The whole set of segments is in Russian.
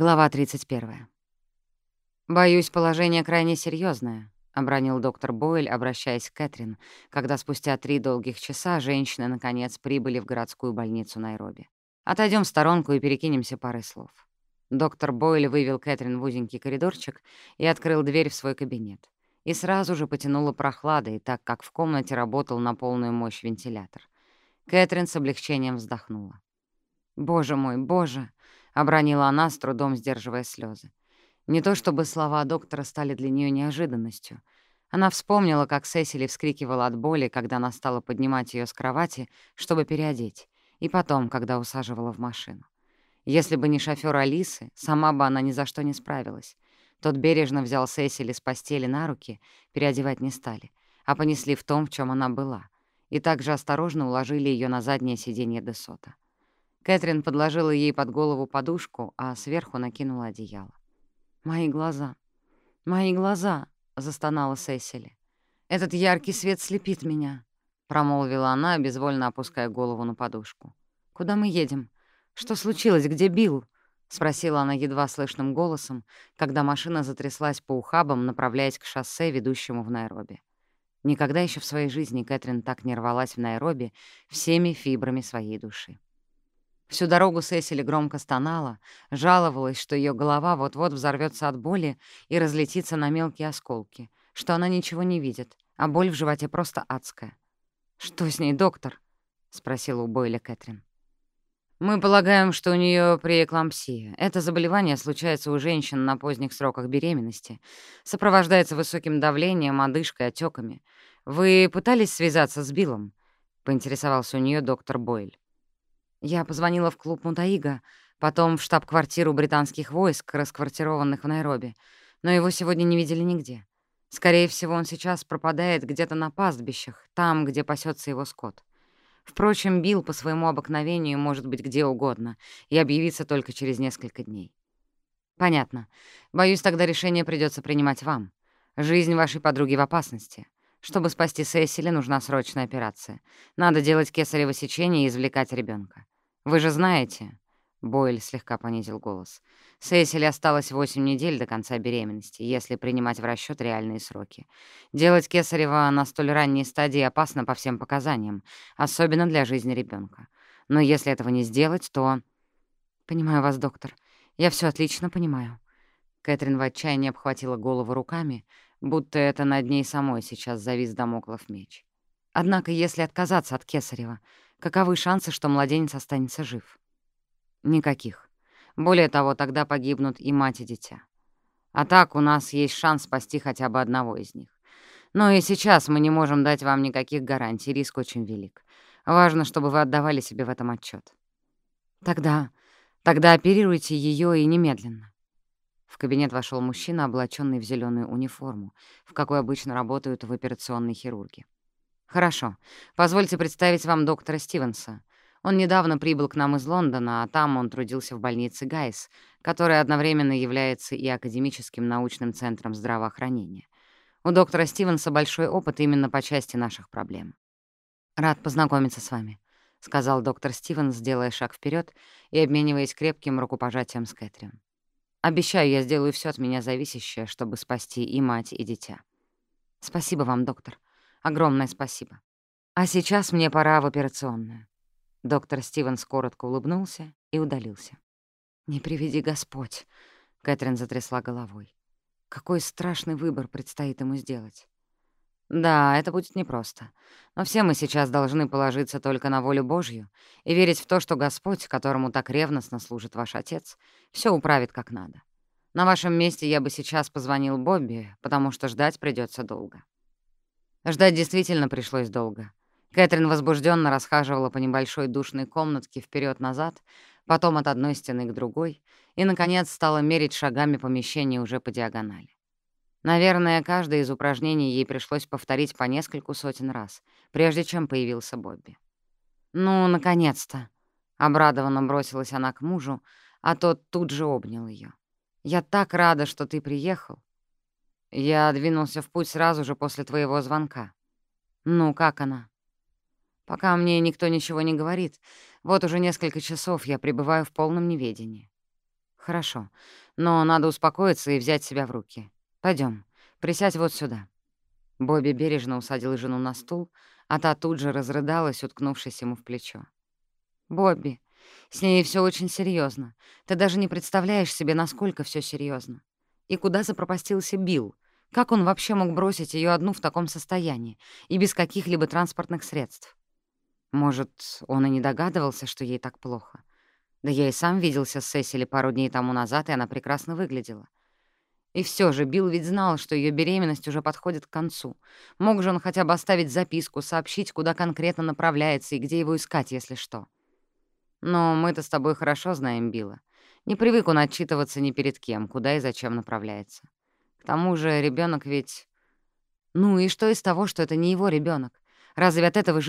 Глава 31. «Боюсь, положение крайне серьезное, обронил доктор Бойль, обращаясь к Кэтрин, когда спустя три долгих часа женщины, наконец, прибыли в городскую больницу Найроби. Отойдем в сторонку и перекинемся парой слов». Доктор Бойль вывел Кэтрин в узенький коридорчик и открыл дверь в свой кабинет. И сразу же потянуло прохладой, так как в комнате работал на полную мощь вентилятор. Кэтрин с облегчением вздохнула. «Боже мой, боже!» обронила она, с трудом сдерживая слезы. Не то чтобы слова доктора стали для нее неожиданностью. Она вспомнила, как Сесили вскрикивала от боли, когда она стала поднимать ее с кровати, чтобы переодеть, и потом, когда усаживала в машину. Если бы не шофёр Алисы, сама бы она ни за что не справилась. Тот бережно взял Сесили с постели на руки, переодевать не стали, а понесли в том, в чем она была, и также осторожно уложили ее на заднее сиденье Десота. Кэтрин подложила ей под голову подушку, а сверху накинула одеяло. «Мои глаза! Мои глаза!» — застонала Сесили. «Этот яркий свет слепит меня», — промолвила она, безвольно опуская голову на подушку. «Куда мы едем? Что случилось? Где Билл?» — спросила она едва слышным голосом, когда машина затряслась по ухабам, направляясь к шоссе, ведущему в Найроби. Никогда еще в своей жизни Кэтрин так не рвалась в Найроби всеми фибрами своей души. Всю дорогу Сесили громко стонала, жаловалась, что ее голова вот-вот взорвется от боли и разлетится на мелкие осколки, что она ничего не видит, а боль в животе просто адская. «Что с ней, доктор?» — спросила у Бойля Кэтрин. «Мы полагаем, что у нее преэклампсия. Это заболевание случается у женщин на поздних сроках беременности, сопровождается высоким давлением, одышкой, отеками. Вы пытались связаться с Биллом?» — поинтересовался у нее доктор Бойль. Я позвонила в клуб Мутаига, потом в штаб-квартиру британских войск, расквартированных в Найроби, но его сегодня не видели нигде. Скорее всего, он сейчас пропадает где-то на пастбищах, там, где пасется его скот. Впрочем, Билл по своему обыкновению может быть где угодно и объявиться только через несколько дней. Понятно. Боюсь, тогда решение придется принимать вам. Жизнь вашей подруги в опасности. Чтобы спасти Сесили, нужна срочная операция. Надо делать кесарево сечение и извлекать ребенка. Вы же знаете...» Бойль слегка понизил голос. Сесили осталось 8 недель до конца беременности, если принимать в расчет реальные сроки. Делать кесарево на столь ранней стадии опасно по всем показаниям, особенно для жизни ребенка. Но если этого не сделать, то... «Понимаю вас, доктор. Я все отлично понимаю». Кэтрин в отчаянии обхватила голову руками, будто это над ней самой сейчас завис домоклов меч. Однако, если отказаться от Кесарева, каковы шансы, что младенец останется жив? Никаких. Более того, тогда погибнут и мать, и дитя. А так у нас есть шанс спасти хотя бы одного из них. Но и сейчас мы не можем дать вам никаких гарантий, риск очень велик. Важно, чтобы вы отдавали себе в этом отчет. Тогда, тогда оперируйте ее и немедленно. В кабинет вошел мужчина, облаченный в зеленую униформу, в какой обычно работают в операционной хирурги. «Хорошо. Позвольте представить вам доктора Стивенса. Он недавно прибыл к нам из Лондона, а там он трудился в больнице Гайс, которая одновременно является и академическим научным центром здравоохранения. У доктора Стивенса большой опыт именно по части наших проблем. Рад познакомиться с вами», — сказал доктор Стивенс, делая шаг вперед и обмениваясь крепким рукопожатием с Кэтрин. Обещаю, я сделаю все от меня зависящее, чтобы спасти и мать, и дитя. Спасибо вам, доктор. Огромное спасибо. А сейчас мне пора в операционную. Доктор Стивенс коротко улыбнулся и удалился. «Не приведи Господь», — Кэтрин затрясла головой. «Какой страшный выбор предстоит ему сделать». Да, это будет непросто. Но все мы сейчас должны положиться только на волю Божью и верить в то, что Господь, которому так ревностно служит ваш отец, все управит как надо. На вашем месте я бы сейчас позвонил Бобби, потому что ждать придется долго. Ждать действительно пришлось долго. Кэтрин возбужденно расхаживала по небольшой душной комнатке вперед назад потом от одной стены к другой и, наконец, стала мерить шагами помещение уже по диагонали. Наверное, каждое из упражнений ей пришлось повторить по нескольку сотен раз, прежде чем появился Бобби. «Ну, наконец-то!» — обрадованно бросилась она к мужу, а тот тут же обнял ее. «Я так рада, что ты приехал!» «Я двинулся в путь сразу же после твоего звонка». «Ну, как она?» «Пока мне никто ничего не говорит. Вот уже несколько часов я пребываю в полном неведении». «Хорошо, но надо успокоиться и взять себя в руки». Пойдем, присядь вот сюда». Бобби бережно усадил жену на стул, а та тут же разрыдалась, уткнувшись ему в плечо. «Бобби, с ней все очень серьезно. Ты даже не представляешь себе, насколько все серьезно. И куда запропастился Билл? Как он вообще мог бросить ее одну в таком состоянии и без каких-либо транспортных средств? Может, он и не догадывался, что ей так плохо? Да я и сам виделся с Сесили пару дней тому назад, и она прекрасно выглядела. И все же Билл ведь знал, что ее беременность уже подходит к концу. Мог же он хотя бы оставить записку, сообщить, куда конкретно направляется и где его искать, если что. Но мы-то с тобой хорошо знаем Билла. Не привык он отчитываться ни перед кем, куда и зачем направляется. К тому же ребенок ведь... Ну и что из того, что это не его ребенок? Разве от этого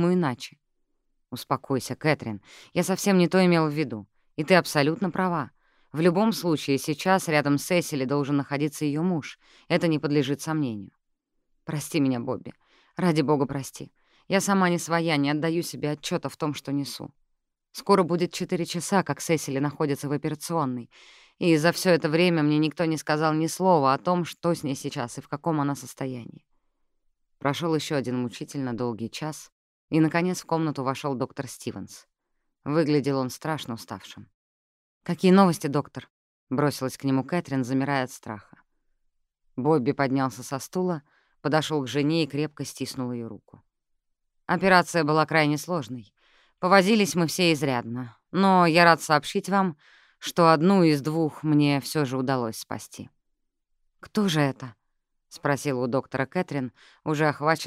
жизнь ребенка делается менее значимой? Я так не считаю, Бобби. Честное слово, я думаю иначе. Успокойся, Кэтрин. Я совсем не то имел в виду. И ты абсолютно права. В любом случае, сейчас рядом с Эсили должен находиться ее муж. Это не подлежит сомнению. Прости меня, Бобби. Ради бога, прости. Я сама не своя, не отдаю себе отчета в том, что несу. Скоро будет четыре часа, как Сесили находится в операционной, и за все это время мне никто не сказал ни слова о том, что с ней сейчас и в каком она состоянии. Прошел еще один мучительно долгий час, и, наконец, в комнату вошел доктор Стивенс. Выглядел он страшно уставшим. «Какие новости, доктор?» — бросилась к нему Кэтрин, замирая от страха. Бобби поднялся со стула, подошел к жене и крепко стиснул ее руку. Операция была крайне сложной. Повозились мы все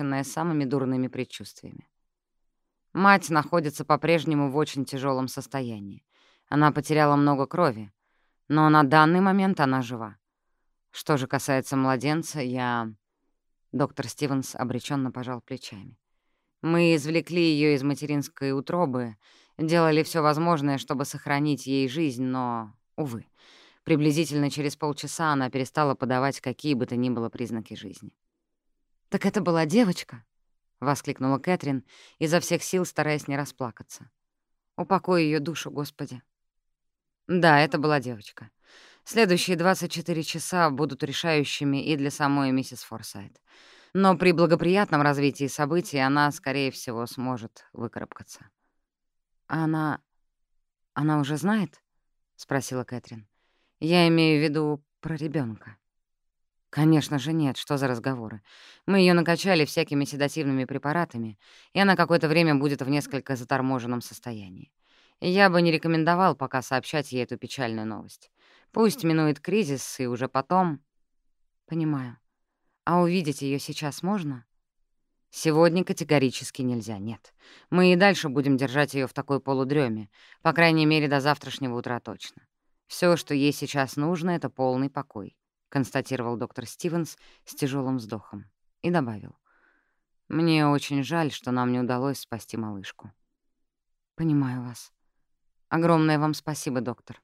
изрядно, но я рад сообщить вам, что одну из двух мне все же удалось спасти. «Кто же это?» — спросила у доктора Кэтрин, уже охваченная самыми дурными предчувствиями. Мать находится по-прежнему в очень тяжелом состоянии. Она потеряла много крови, но на данный момент она жива. Что же касается младенца, я... Доктор Стивенс обреченно пожал плечами. Мы извлекли ее из материнской утробы, делали все возможное, чтобы сохранить ей жизнь, но, увы, приблизительно через полчаса она перестала подавать какие бы то ни было признаки жизни. «Так это была девочка?» — воскликнула Кэтрин, изо всех сил стараясь не расплакаться. «Упокой ее душу, Господи!» Да, это была девочка. Следующие 24 часа будут решающими и для самой миссис Форсайт. Но при благоприятном развитии событий она, скорее всего, сможет выкарабкаться. «А она... она уже знает?» — спросила Кэтрин. «Я имею в виду про ребенка. «Конечно же нет, что за разговоры. Мы ее накачали всякими седативными препаратами, и она какое-то время будет в несколько заторможенном состоянии. Я бы не рекомендовал пока сообщать ей эту печальную новость. Пусть минует кризис, и уже потом...» «Понимаю. А увидеть ее сейчас можно?» «Сегодня категорически нельзя, нет. Мы и дальше будем держать ее в такой полудреме, по крайней мере, до завтрашнего утра точно. Все, что ей сейчас нужно, — это полный покой констатировал доктор Стивенс с тяжелым вздохом и добавил. «Мне очень жаль, что нам не удалось спасти малышку». «Понимаю вас. Огромное вам спасибо, доктор.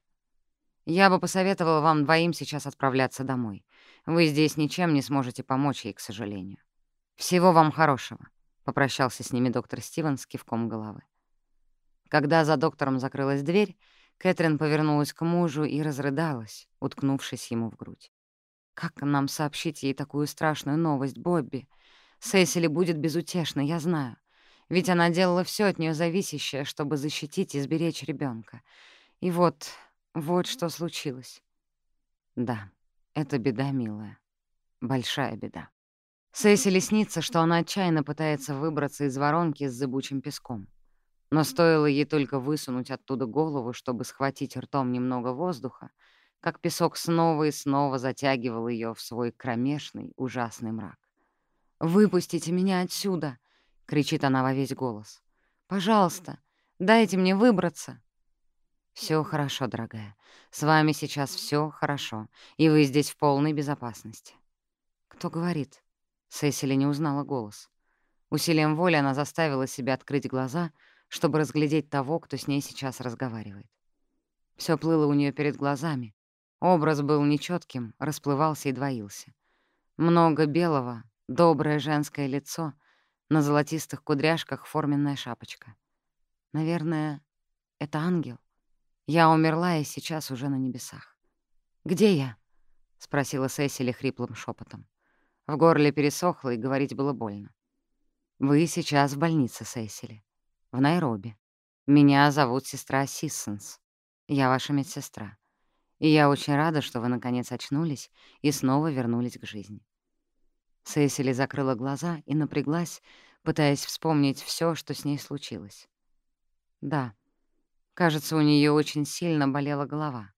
Я бы посоветовала вам двоим сейчас отправляться домой. Вы здесь ничем не сможете помочь ей, к сожалению. Всего вам хорошего», — попрощался с ними доктор Стивенс кивком головы. Когда за доктором закрылась дверь, Кэтрин повернулась к мужу и разрыдалась, уткнувшись ему в грудь. Как нам сообщить ей такую страшную новость, Бобби? Сесили будет безутешна, я знаю. Ведь она делала все от нее зависящее, чтобы защитить и сберечь ребенка. И вот, вот что случилось. Да, это беда, милая. Большая беда. Сесили снится, что она отчаянно пытается выбраться из воронки с зыбучим песком. Но стоило ей только высунуть оттуда голову, чтобы схватить ртом немного воздуха, как песок снова и снова затягивал ее в свой кромешный, ужасный мрак. «Выпустите меня отсюда!» — кричит она во весь голос. «Пожалуйста, дайте мне выбраться!» Все хорошо, дорогая. С вами сейчас все хорошо, и вы здесь в полной безопасности». «Кто говорит?» Сесили не узнала голос. Усилием воли она заставила себя открыть глаза, чтобы разглядеть того, кто с ней сейчас разговаривает. Все плыло Образ был нечетким, расплывался и двоился. Много белого, доброе женское лицо, на золотистых кудряшках форменная шапочка. Наверное, это ангел. Я умерла и сейчас уже на небесах. «Где я?» — спросила Сесили хриплым шепотом. В горле пересохло, и говорить было больно. «Вы сейчас в больнице, Сесили. В Найроби. Меня зовут сестра Сиссенс. Я ваша медсестра. И я очень рада, что вы наконец очнулись и снова вернулись к жизни». Сесили закрыла глаза и напряглась, пытаясь вспомнить все, что с ней случилось. Да, кажется, у нее очень сильно болела голова.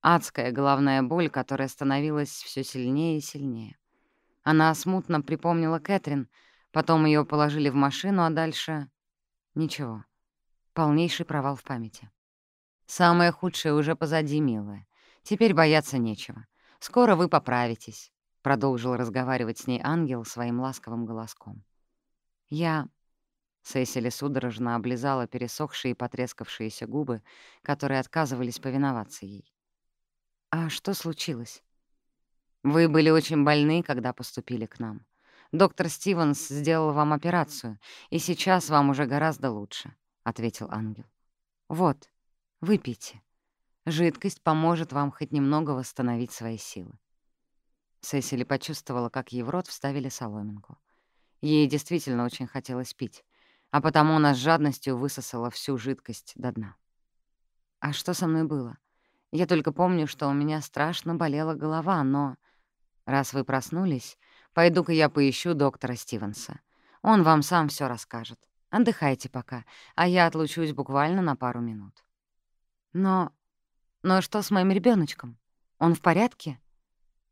Адская головная боль, которая становилась все сильнее и сильнее. Она смутно припомнила Кэтрин, потом ее положили в машину, а дальше — ничего. Полнейший провал в памяти. Самое худшее уже позади, милая. Теперь бояться нечего. Скоро вы поправитесь», — продолжил разговаривать с ней ангел своим ласковым голоском. «Я...» Сесили судорожно облизала пересохшие и потрескавшиеся губы, которые отказывались повиноваться ей. «А что случилось?» «Вы были очень больны, когда поступили к нам. Доктор Стивенс сделал вам операцию, и сейчас вам уже гораздо лучше», — ответил ангел. «Вот» выпейте. Жидкость поможет вам хоть немного восстановить свои силы. Сесили почувствовала, как ей в рот вставили соломинку. Ей действительно очень хотелось пить, а потому она с жадностью высосала всю жидкость до дна. А что со мной было? Я только помню, что у меня страшно болела голова, но... Раз вы проснулись, пойду-ка я поищу доктора Стивенса. Он вам сам все расскажет. Отдыхайте пока, а я отлучусь буквально на пару минут. Но... Но что с моим ребеночком? Он в порядке?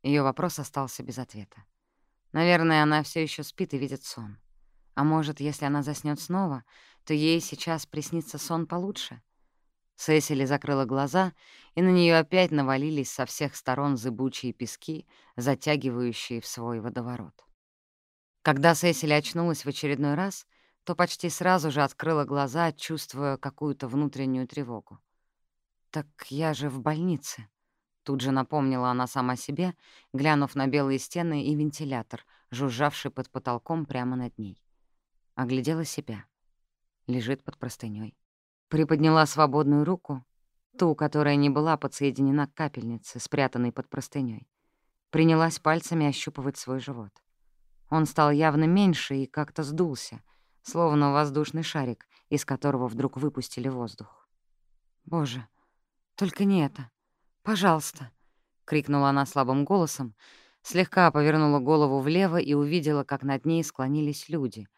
Ее вопрос остался без ответа. Наверное, она все еще спит и видит сон. А может, если она заснет снова, то ей сейчас приснится сон получше? Сесили закрыла глаза, и на нее опять навалились со всех сторон зыбучие пески, затягивающие в свой водоворот. Когда Сесили очнулась в очередной раз, то почти сразу же открыла глаза, чувствуя какую-то внутреннюю тревогу. «Так я же в больнице». Тут же напомнила она сама себе, глянув на белые стены и вентилятор, жужжавший под потолком прямо над ней. Оглядела себя. Лежит под простынёй. Приподняла свободную руку, ту, которая не была подсоединена к капельнице, спрятанной под простынёй. Принялась пальцами ощупывать свой живот. Он стал явно меньше и как-то сдулся, словно воздушный шарик, из которого вдруг выпустили воздух. «Боже!» только не это! Пожалуйста!» — крикнула она слабым голосом, слегка повернула голову влево и увидела, как над ней склонились люди,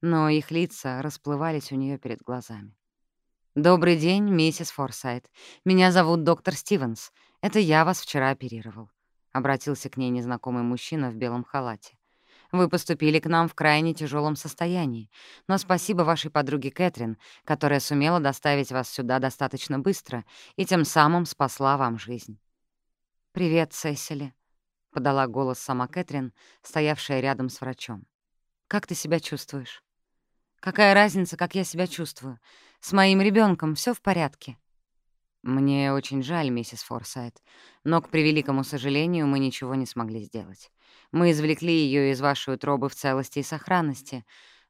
но их лица расплывались у нее перед глазами. «Добрый день, миссис Форсайт. Меня зовут доктор Стивенс. Это я вас вчера оперировал», — обратился к ней незнакомый мужчина в белом халате. «Вы поступили к нам в крайне тяжелом состоянии, но спасибо вашей подруге Кэтрин, которая сумела доставить вас сюда достаточно быстро и тем самым спасла вам жизнь». «Привет, Сесили», — подала голос сама Кэтрин, стоявшая рядом с врачом. «Как ты себя чувствуешь?» «Какая разница, как я себя чувствую? С моим ребенком все в порядке?» «Мне очень жаль, миссис Форсайт, но, к превеликому сожалению, мы ничего не смогли сделать. Мы извлекли ее из вашей утробы в целости и сохранности,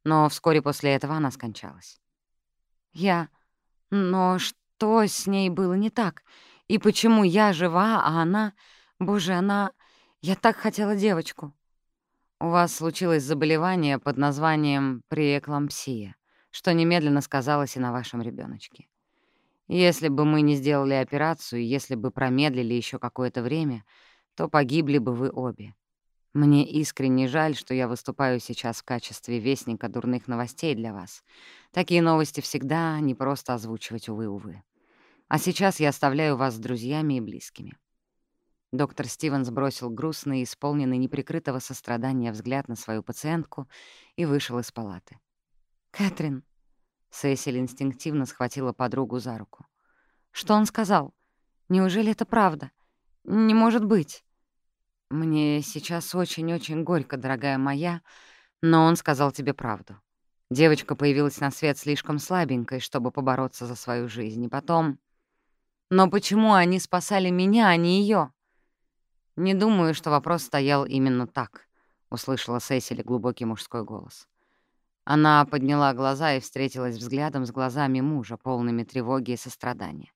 но вскоре после этого она скончалась». «Я... Но что с ней было не так? И почему я жива, а она... Боже, она... Я так хотела девочку». «У вас случилось заболевание под названием преэклампсия что немедленно сказалось и на вашем ребеночке. Если бы мы не сделали операцию, если бы промедлили еще какое-то время, то погибли бы вы обе. Мне искренне жаль, что я выступаю сейчас в качестве вестника дурных новостей для вас. Такие новости всегда не просто озвучивать, увы-увы. А сейчас я оставляю вас с друзьями и близкими». Доктор Стивенс бросил грустный, исполненный неприкрытого сострадания взгляд на свою пациентку и вышел из палаты. «Кэтрин!» Сесиль инстинктивно схватила подругу за руку. «Что он сказал? Неужели это правда? Не может быть!» «Мне сейчас очень-очень горько, дорогая моя, но он сказал тебе правду. Девочка появилась на свет слишком слабенькой, чтобы побороться за свою жизнь, и потом... Но почему они спасали меня, а не ее? «Не думаю, что вопрос стоял именно так», — услышала Сесили глубокий мужской голос. Она подняла глаза и встретилась взглядом с глазами мужа, полными тревоги и сострадания.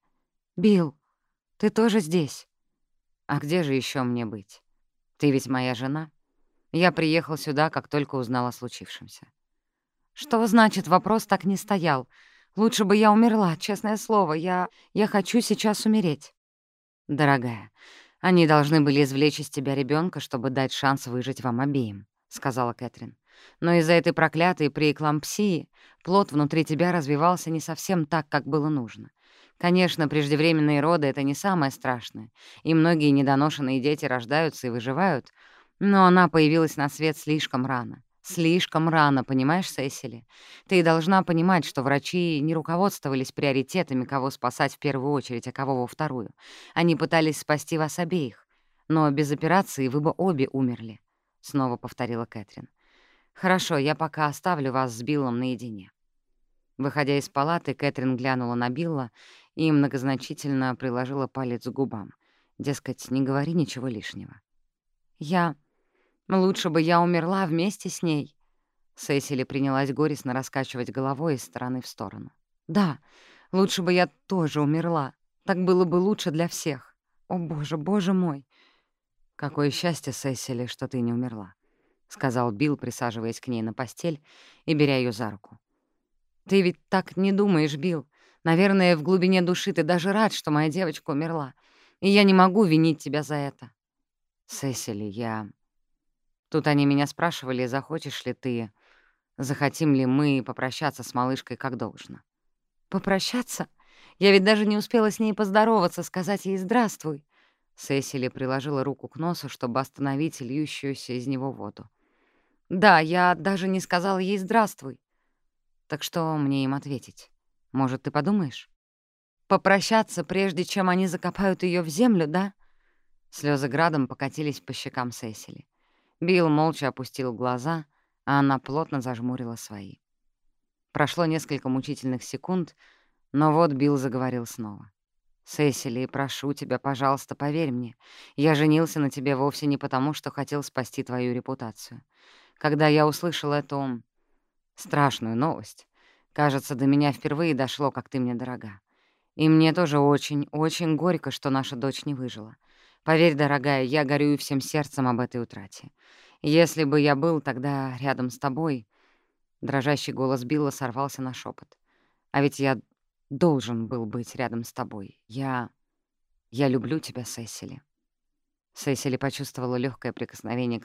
«Билл, ты тоже здесь?» «А где же еще мне быть? Ты ведь моя жена. Я приехал сюда, как только узнал о случившемся. Что значит, вопрос так не стоял? Лучше бы я умерла, честное слово. Я, я хочу сейчас умереть. Дорогая, они должны были извлечь из тебя ребенка, чтобы дать шанс выжить вам обеим, сказала Кэтрин. Но из-за этой проклятой преэклампсии плод внутри тебя развивался не совсем так, как было нужно. Конечно, преждевременные роды — это не самое страшное, и многие недоношенные дети рождаются и выживают, но она появилась на свет слишком рано. Слишком рано, понимаешь, Сесили? Ты должна понимать, что врачи не руководствовались приоритетами, кого спасать в первую очередь, а кого во вторую. Они пытались спасти вас обеих. Но без операции вы бы обе умерли, — снова повторила Кэтрин. «Хорошо, я пока оставлю вас с Биллом наедине». Выходя из палаты, Кэтрин глянула на Билла и многозначительно приложила палец к губам. Дескать, не говори ничего лишнего. «Я... Лучше бы я умерла вместе с ней». Сесили принялась горестно раскачивать головой из стороны в сторону. «Да, лучше бы я тоже умерла. Так было бы лучше для всех. О, боже, боже мой!» «Какое счастье, Сесили, что ты не умерла сказал Билл, присаживаясь к ней на постель и беря ее за руку. «Ты ведь так не думаешь, Билл. Наверное, в глубине души ты даже рад, что моя девочка умерла. И я не могу винить тебя за это». «Сесили, я...» Тут они меня спрашивали, захочешь ли ты, захотим ли мы попрощаться с малышкой как должно. «Попрощаться? Я ведь даже не успела с ней поздороваться, сказать ей «здравствуй». Сесили приложила руку к носу, чтобы остановить льющуюся из него воду. Да, я даже не сказала ей Может, ты подумаешь? Попрощаться, прежде чем они закопают ее в землю, да? Слезы градом покатились по щекам Сесили. Билл молча опустил глаза, а она плотно зажмурила свои. Прошло несколько мучительных секунд, но вот Билл заговорил снова. «Сесили, прошу тебя, пожалуйста, поверь мне. Я женился на тебе вовсе не потому, что хотел спасти твою репутацию. Когда я услышал эту страшную новость, кажется, до меня впервые дошло, как ты мне дорога. И мне тоже очень, очень горько, что наша дочь не выжила. Поверь, дорогая, я горюю всем сердцем об этой утрате. Если бы я был тогда рядом с тобой...» Дрожащий голос Билла сорвался на шепот. «А ведь я должен был быть рядом с тобой. Я... я люблю тебя, Сесили». Сесили почувствовала легкое прикосновение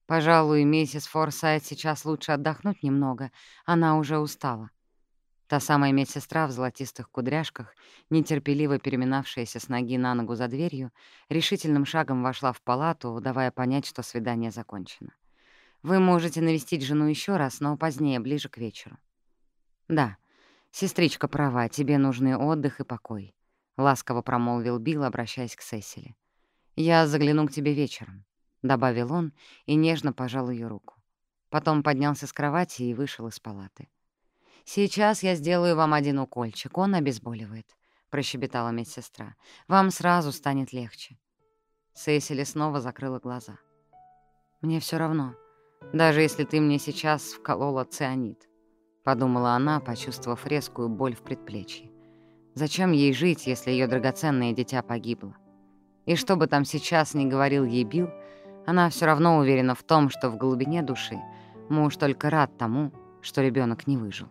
к своему лбу, открыла глаза и увидела, что это Билл поцеловал ее. «Пожалуй, миссис Форсайт сейчас лучше отдохнуть немного, она уже устала». Та самая медсестра в золотистых кудряшках, нетерпеливо переминавшаяся с ноги на ногу за дверью, решительным шагом вошла в палату, давая понять, что свидание закончено. «Вы можете навестить жену еще раз, но позднее, ближе к вечеру». «Да, сестричка права, тебе нужны отдых и покой. — ласково промолвил Билл, обращаясь к Сесили. «Я загляну к тебе вечером», — добавил он и нежно пожал ее руку. Потом поднялся с кровати и вышел из палаты. «Сейчас я сделаю вам один укольчик, он обезболивает», — прощебетала медсестра. «Вам сразу станет легче». Сесили снова закрыла глаза. «Мне все равно, даже если ты мне сейчас вколола цианид», — подумала она, почувствовав резкую боль в предплечье. Зачем ей жить, если ее драгоценное дитя погибло? И что бы там сейчас ни говорил ей Билл, она все равно уверена в том, что в глубине души муж только рад тому, что ребенок не выжил.